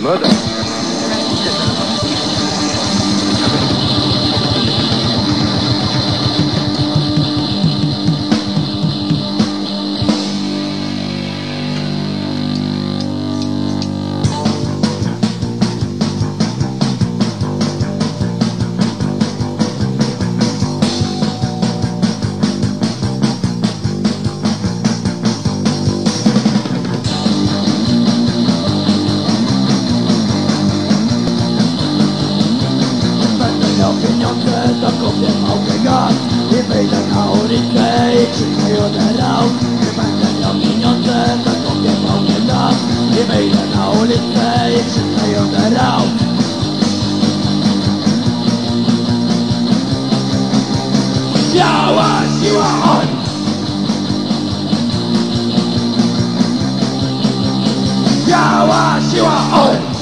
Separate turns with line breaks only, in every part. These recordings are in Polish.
Mother.
Pieniądze, to kupię mały gaz I wyjdę na ulicę i krzyknę uderał Nie będę miał pieniądze, to kupię mały gaz I wyjdę na ulicę i krzyknę uderał Biała siła, oj! Biała siła, on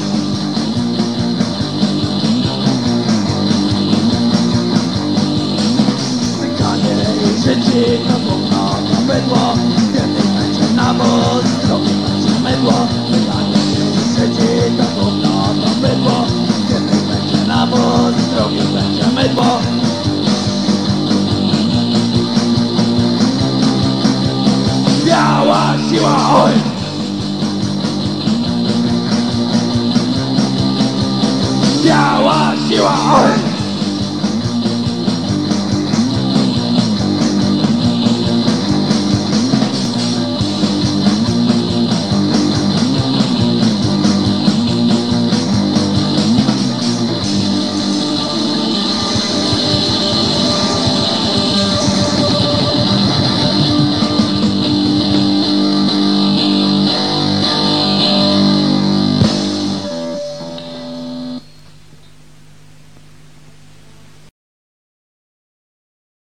I życie to bydło Kiedy będzie nawóz, drogi będzie mydło Pękanie i życie to bydło Kiedy będzie nawóz, drogi będzie mydło Biała siła, oj! Biała siła, oj!